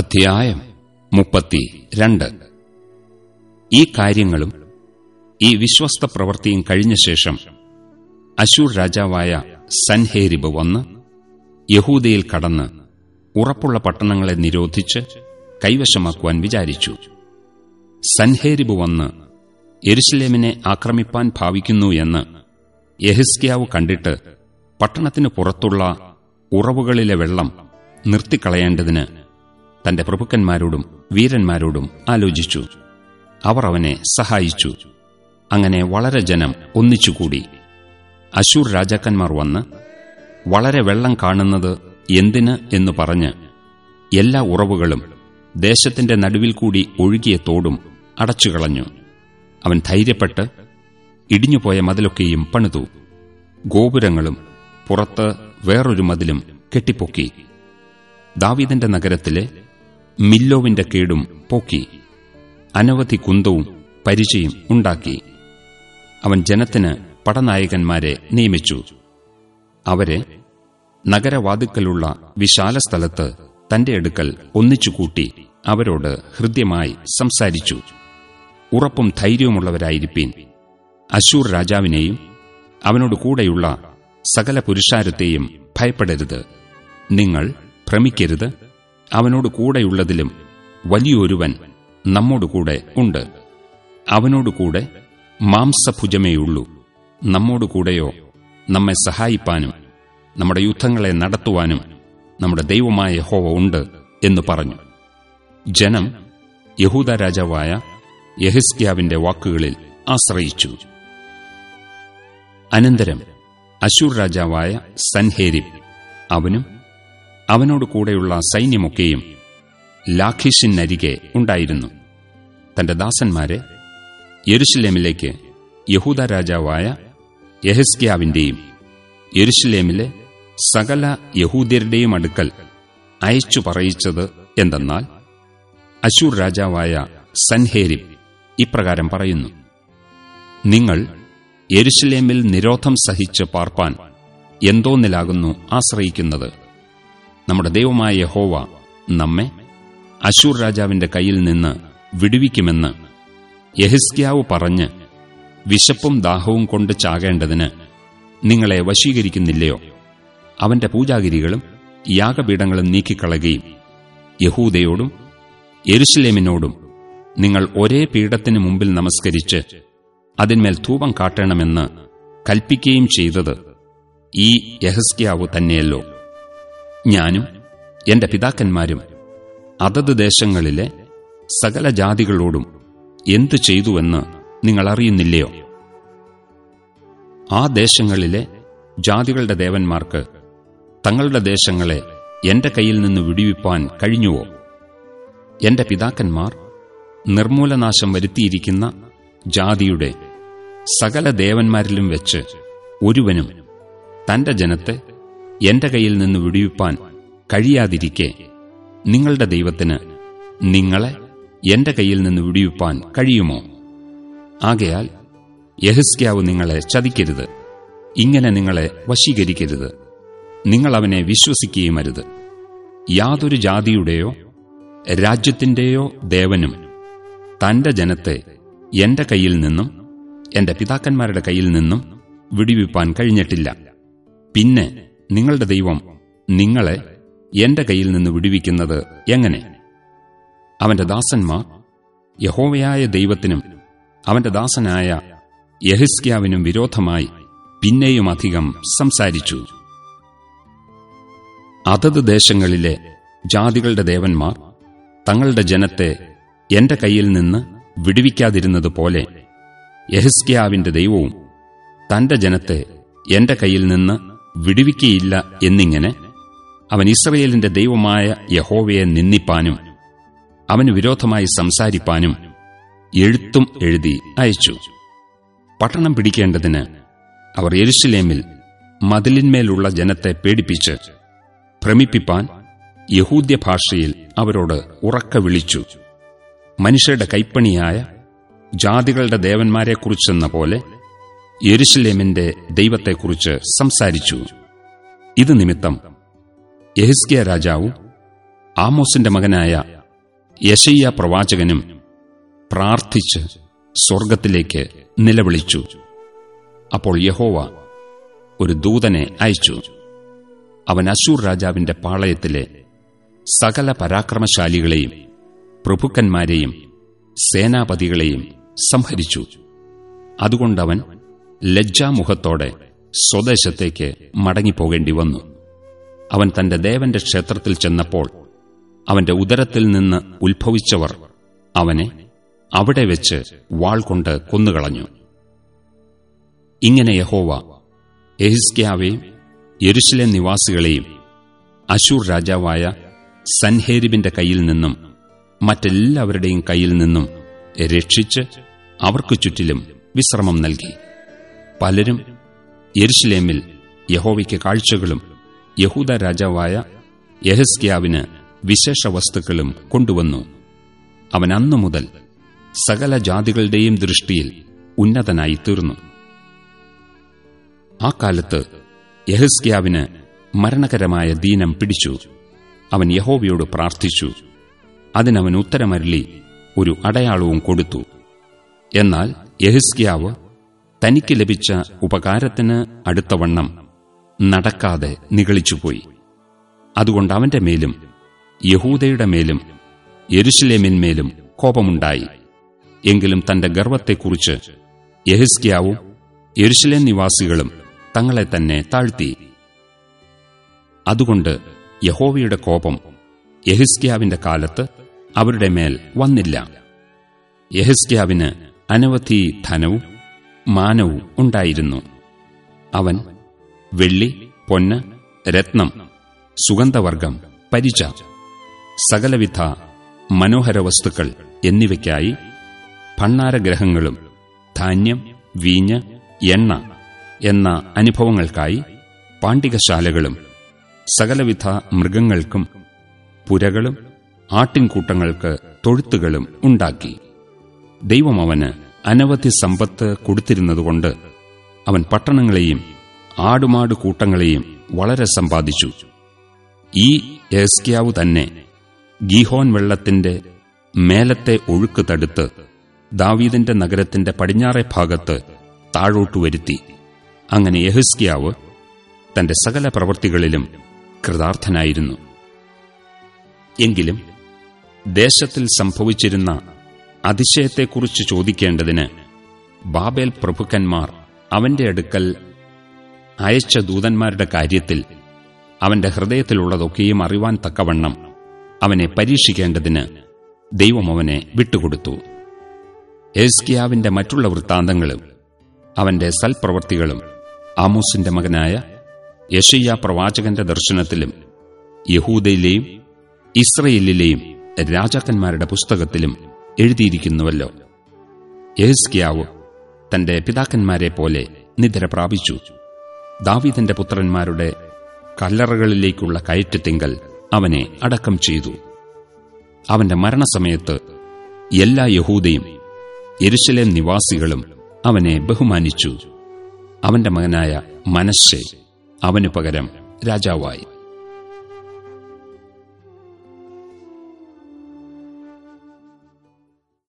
അധ്യായം മുപ്പത്തി രണ്ട് ഈ കാര്യങ്ങളും ഈ വിശ്വസ്ത പ്രവൃത്തിയും കഴിഞ്ഞ ശേഷം അശൂർ രാജാവായ സൻഹേരിബ് വന്ന് യഹൂദയിൽ കടന്ന് ഉറപ്പുള്ള പട്ടണങ്ങളെ നിരോധിച്ച് കൈവശമാക്കുവാൻ വിചാരിച്ചു. സൻഹേരിബ് വന്ന് എരുസലേമിനെ ആക്രമിപ്പാൻ ഭാവിക്കുന്നു എന്ന് യഹിസ്ക്യാവ് കണ്ടിട്ട് പട്ടണത്തിന് പുറത്തുള്ള ഉറവുകളിലെ വെള്ളം നിർത്തിക്കളയേണ്ടതിന് തന്റെ പ്രഭുക്കന്മാരോടും വീരന്മാരോടും ആലോചിച്ചു. അവർ അവനെ സഹായിച്ചു. അങ്ങനെ വളരെ ജനം ഒന്നിച്ചുകൂടി. അശൂർ രാജാക്കന്മാർ വന്ന് വളരെ വെള്ളം കാണുന്നത് എന്തിന്? എന്ന് പറഞ്ഞ് എല്ലാ ഉറവുകളും ദേശത്തിന്റെ നടുവിൽ കൂടി ഒഴുകിയ തോടും അടച്ചുകളഞ്ഞു. അവൻ ധൈര്യപ്പെട്ട് ഇടിഞ്ഞുപോയ മതിലൊക്കെയും പണിതു. ഗോപുരങ്ങളും പുറത്ത് വേറൊരു മതിലും കെട്ടിപ്പൊക്കി. ദാവീദിന്റെ നഗരത്തിലെ മില്ലോവിന്റെ കേടും പോക്കി. അനവധി കുന്തവും പരിചയും ഉണ്ടാക്കി. അവൻ ജനത്തിന് പടനായകന്മാരെ നിയമിച്ചു. അവരെ നഗരവാതുക്കലുള്ള വിശാല സ്ഥലത്ത് തന്റെ അടുക്കൽ ഒന്നിച്ചുകൂട്ടി അവരോട് ഹൃദ്യമായി സംസാരിച്ചു. ഉറപ്പും ധൈര്യവുമുള്ളവരായിരിപ്പീൻ. അശൂർ രാജാവിനെയും അവനോട് കൂടെയുള്ള സകല പുരുഷാരത്തെയും ഭയപ്പെടരുത്. നിങ്ങൾ ഭ്രമിക്കരുത്. അവനോട് കൂടെയുള്ളതിലും വലിയൊരുവൻ നമ്മോട് കൂടെ ഉണ്ട്. അവനോട് അവനോടുകൂടെ മാംസഭുജമേയുള്ളൂ. നമ്മോടുകൂടെയോ നമ്മെ സഹായിപ്പാനും നമ്മുടെ യുദ്ധങ്ങളെ നടത്തുവാനും നമ്മുടെ ദൈവമായ ഹോവ ഉണ്ട് എന്ന് പറഞ്ഞു. ജനം യഹൂദ രാജാവായ യഹിസ്ക്യാവിന്റെ വാക്കുകളിൽ ആശ്രയിച്ചു. അനന്തരം അശൂർ രാജാവായ സൻഹേരി അവനും അവനോട് കൂടെയുള്ള സൈന്യമൊക്കെയും ലാഖീഷിനരികെ ഉണ്ടായിരുന്നു. തന്റെ ദാസന്മാരെ യെരുഷലേമിലേക്ക് യഹൂദ രാജാവായ യഹസ്ക്യാവിന്റെയും യെരുഷലേമിലെ സകല യഹൂദ്യരുടെയും അടുക്കൽ അയച്ചു പറയിച്ചത് എന്തെന്നാൽ അശൂർ രാജാവായ സൻഹേരി ഇപ്രകാരം പറയുന്നു നിങ്ങൾ യെരുഷലേമിൽ നിരോധം സഹിച്ച് പാർപ്പാൻ എന്തോന്നിലാകുന്നു ആശ്രയിക്കുന്നത്? നമ്മുടെ ദൈവമായ യഹോവ നമ്മെ അശൂർ രാജാവിന്റെ കയ്യിൽ നിന്ന് വിടുവിക്കുമെന്ന് യഹിസ്ക്യാവ് പറഞ്ഞ് വിശപ്പും ദാഹവും കൊണ്ട് ചാകേണ്ടതിന് നിങ്ങളെ വശീകരിക്കുന്നില്ലയോ? അവന്റെ പൂജാഗിരികളും യാഗപീഠങ്ങളും നീക്കിക്കളയുകയും യഹൂദയോടും എരുസലേമിനോടും നിങ്ങൾ ഒരേ പീഠത്തിന് മുമ്പിൽ നമസ്കരിച്ച് അതിന്മേൽ ധൂപം കാട്ടണമെന്ന് കൽപ്പിക്കുകയും ചെയ്തത് ഈ യഹസ്ക്യാവ് തന്നെയല്ലോ. ഞാനും എന്റെ പിതാക്കന്മാരും അതത് ദേശങ്ങളിലെ സകല ജാതികളോടും എന്തു ചെയ്തുവെന്ന് നിങ്ങൾ അറിയുന്നില്ലയോ? ആ ദേശങ്ങളിലെ ജാതികളുടെ ദേവന്മാർക്ക് തങ്ങളുടെ ദേശങ്ങളെ എന്റെ കയ്യിൽ നിന്ന് വിടുവിപ്പാൻ കഴിഞ്ഞുവോ? എന്റെ പിതാക്കന്മാർ നിർമൂലനാശം വരുത്തിയിരിക്കുന്ന ജാതിയുടെ സകല ദേവന്മാരിലും വെച്ച് ഒരുവനും തന്റെ ജനത്തെ എന്റെ കയ്യിൽ നിന്ന് വിടുവിപ്പാൻ കഴിയാതിരിക്കെ നിങ്ങളുടെ ദൈവത്തിന് നിങ്ങളെ എന്റെ കയ്യിൽ നിന്ന് വിടുവിപ്പാൻ കഴിയുമോ? ആകയാൽ യഹസ്ക്യാവ് നിങ്ങളെ ചതിക്കരുത്. ഇങ്ങനെ നിങ്ങളെ വശീകരിക്കരുത്. നിങ്ങൾ അവനെ വിശ്വസിക്കുകയും അരുത് യാതൊരു ജാതിയുടെയോ രാജ്യത്തിന്റെയോ ദേവനും തന്റെ ജനത്തെ എന്റെ കയ്യിൽ നിന്നും എന്റെ പിതാക്കന്മാരുടെ കയ്യിൽ നിന്നും വിടുവിപ്പാൻ കഴിഞ്ഞിട്ടില്ല. പിന്നെ നിങ്ങളുടെ ദൈവം നിങ്ങളെ എന്റെ കയ്യിൽ നിന്ന് വിടുവിക്കുന്നത് എങ്ങനെ? അവന്റെ ദാസന്മാർ യഹോവയായ ദൈവത്തിനും അവന്റെ ദാസനായ യഹിസ്ക്യാവിനും വിരോധമായി പിന്നെയും അധികം സംസാരിച്ചു. അതത് ദേശങ്ങളിലെ ജാതികളുടെ ദേവന്മാർ തങ്ങളുടെ ജനത്തെ എന്റെ കയ്യിൽ നിന്ന് വിടുവിക്കാതിരുന്നതുപോലെ യഹിസ്ക്യാവിന്റെ ദൈവവും തന്റെ ജനത്തെ എന്റെ കയ്യിൽ നിന്ന് വിടുവിക്കയില്ല എന്നിങ്ങനെ അവൻ ഇസ്രയേലിന്റെ ദൈവമായ യഹോവയെ നിന്ദിപ്പാനും അവന് വിരോധമായി സംസാരിപ്പാനും എഴുത്തും എഴുതി അയച്ചു. പട്ടണം പിടിക്കേണ്ടതിന് അവർ എരുസലേമിൽ മതിലിന്മേലുള്ള ജനത്തെ പേടിപ്പിച്ച് ഭ്രമിപ്പിപ്പാൻ യഹൂദ്യ ഭാഷയിൽ അവരോട് ഉറക്ക വിളിച്ചു. മനുഷ്യരുടെ കൈപ്പണിയായ ജാതികളുടെ ദേവന്മാരെക്കുറിച്ചെന്ന പോലെ യെരുഷലേമിന്റെ ദൈവത്തെക്കുറിച്ച് സംസാരിച്ചു. ഇത് നിമിത്തം യഹിസ്കിയ രാജാവ് ആമോസിന്റെ മകനായ യശയ്യ പ്രവാചകനും പ്രാർത്ഥിച്ച് സ്വർഗത്തിലേക്ക് നിലവിളിച്ചു. അപ്പോൾ യഹോവ ഒരു ദൂതനെ അയച്ചു. അവൻ അശൂർ രാജാവിന്റെ പാളയത്തിലെ സകല പരാക്രമശാലികളെയും പ്രഭുക്കന്മാരെയും സേനാപതികളെയും സംഹരിച്ചു. അതുകൊണ്ടവൻ ലജ്ജാമുഖത്തോടെ സ്വദേശത്തേക്ക് മടങ്ങിപ്പോകേണ്ടി വന്നു. അവൻ തന്റെ ദേവന്റെ ക്ഷേത്രത്തിൽ ചെന്നപ്പോൾ അവന്റെ ഉദരത്തിൽ നിന്ന് ഉത്ഭവിച്ചവർ അവനെ അവിടെ വെച്ച് വാൾ കൊണ്ട് കൊന്നുകളഞ്ഞു. ഇങ്ങനെ യഹോവ എഹിസ്ക്യാവെയും യരുഷലെ നിവാസികളെയും അശൂർ രാജാവായ സൻഹേരിബിന്റെ കയ്യിൽ നിന്നും മറ്റെല്ലാവരുടെയും കയ്യിൽ നിന്നും രക്ഷിച്ച് അവർക്കു ചുറ്റിലും വിശ്രമം നൽകി. പലരും യെരുഷലേമിൽ യഹോവയ്ക്ക് കാഴ്ചകളും യഹൂദ രാജാവായ യഹസ്ക്യാവിന് വിശേഷ വസ്തുക്കളും കൊണ്ടുവന്നു. അവൻ അന്നു മുതൽ സകല ജാതികളുടെയും ദൃഷ്ടിയിൽ ഉന്നതനായി തീർന്നു. ആ കാലത്ത് യഹസ്ക്യാവിന് മരണകരമായ ദീനം പിടിച്ചു. അവൻ യഹോവയോട് പ്രാർത്ഥിച്ചു. അതിനവൻ ഉത്തരമരളി ഒരു അടയാളവും കൊടുത്തു. എന്നാൽ യഹിസ്ക്യാവ് തനിക്ക് ലഭിച്ച ഉപകാരത്തിന് അടുത്തവണ്ണം നടക്കാതെ നിഗളിച്ചുപോയി. അതുകൊണ്ട് അവന്റെ മേലും യഹൂദയുടെ മേലും യെരുഷലേമിന്മേലും കോപമുണ്ടായി. എങ്കിലും തന്റെ ഗർവത്തെക്കുറിച്ച് യഹിസ്ക്യാവും യെരുഷലേം നിവാസികളും തങ്ങളെ തന്നെ താഴ്ത്തി. അതുകൊണ്ട് യഹോവയുടെ കോപം യഹിസ്ക്യാവിന്റെ കാലത്ത് അവരുടെ മേൽ വന്നില്ല. യഹിസ്ക്യാവിന് അനവധി ധനവും മാനവും ഉണ്ടായിരുന്നു. അവൻ വെള്ളി പൊന്ന് രത്നം സുഗന്ധവർഗം പരിച സകലവിധ മനോഹര വസ്തുക്കൾ എന്നിവയ്ക്കായി ഭണ്ണാരഗ്രഹങ്ങളും ധാന്യം വീഞ്ഞ് എണ്ണ എന്ന അനുഭവങ്ങൾക്കായി പാണ്ഡികശാലകളും സകലവിധ മൃഗങ്ങൾക്കും പുരകളും ആട്ടിൻകൂട്ടങ്ങൾക്ക് തൊഴുത്തുകളും ഉണ്ടാക്കി. ദൈവം അവന് അനവധി സമ്പത്ത് കൊടുത്തിരുന്നതുകൊണ്ട് അവൻ പട്ടണങ്ങളെയും ആടുമാട് കൂട്ടങ്ങളെയും വളരെ സമ്പാദിച്ചു. ഈ ഏസ്ക്യാവ് തന്നെ ഗീഹോൻ വെള്ളത്തിന്റെ മേലത്തെ ഒഴുക്ക് തടുത്ത് ദാവീദിന്റെ നഗരത്തിന്റെ പടിഞ്ഞാറെ ഭാഗത്ത് താഴോട്ടു വരുത്തി. അങ്ങനെ യഹസ്കിയാവ് തന്റെ സകല പ്രവൃത്തികളിലും കൃതാർത്ഥനായിരുന്നു. എങ്കിലും ദേശത്തിൽ സംഭവിച്ചിരുന്ന അതിശയത്തെക്കുറിച്ച് ചോദിക്കേണ്ടതിന് ബാബേൽ പ്രഭുക്കന്മാർ അവന്റെ അടുക്കൽ അയച്ച ദൂതന്മാരുടെ കാര്യത്തിൽ അവന്റെ ഹൃദയത്തിലുള്ളതൊക്കെയും അറിവാൻ തക്കവണ്ണം അവനെ പരീക്ഷിക്കേണ്ടതിന് ദൈവം അവനെ വിട്ടുകൊടുത്തു. ഏസ്കിയാവിന്റെ മറ്റുള്ള വൃത്താന്തങ്ങളും അവന്റെ സൽപ്രവൃത്തികളും ആമോസിന്റെ മകനായ യഷയ്യ പ്രവാചകന്റെ ദർശനത്തിലും യഹൂദയിലെയും ഇസ്രയേലിലെയും രാജാക്കന്മാരുടെ പുസ്തകത്തിലും എഴുതിയിരിക്കുന്നുവല്ലോ. യഹസ്കിയാവ് തന്റെ പിതാക്കന്മാരെ പോലെ നിദ്ര പ്രാപിച്ചു. ദാവീദിന്റെ പുത്രന്മാരുടെ കല്ലറകളിലേക്കുള്ള കയറ്റത്തിങ്കൽ അവനെ അടക്കം ചെയ്തു. അവന്റെ മരണസമയത്ത് എല്ലാ യഹൂദയും യെരുശലേം നിവാസികളും അവനെ ബഹുമാനിച്ചു. അവന്റെ മകനായ മനശ്ശെ അവനു പകരം രാജാവായി.